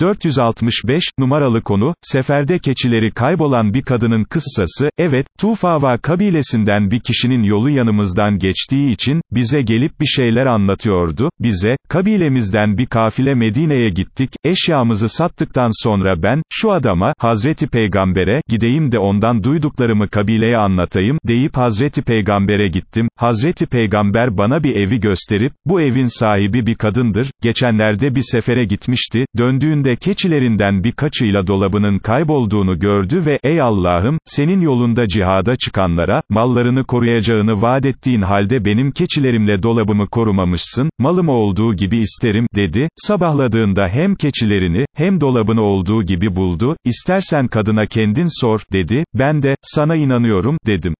465, numaralı konu, seferde keçileri kaybolan bir kadının kıssası, evet, Tufava kabilesinden bir kişinin yolu yanımızdan geçtiği için, bize gelip bir şeyler anlatıyordu, bize, kabilemizden bir kafile Medine'ye gittik, eşyamızı sattıktan sonra ben, şu adama, Hazreti Peygamber'e, gideyim de ondan duyduklarımı kabileye anlatayım, deyip Hazreti Peygamber'e gittim, Hazreti Peygamber bana bir evi gösterip, bu evin sahibi bir kadındır, geçenlerde bir sefere gitmişti, döndüğünde, de keçilerinden birkaçıyla dolabının kaybolduğunu gördü ve, ey Allah'ım, senin yolunda cihada çıkanlara, mallarını koruyacağını vaat ettiğin halde benim keçilerimle dolabımı korumamışsın, malım olduğu gibi isterim, dedi, sabahladığında hem keçilerini, hem dolabını olduğu gibi buldu, istersen kadına kendin sor, dedi, ben de, sana inanıyorum, dedim.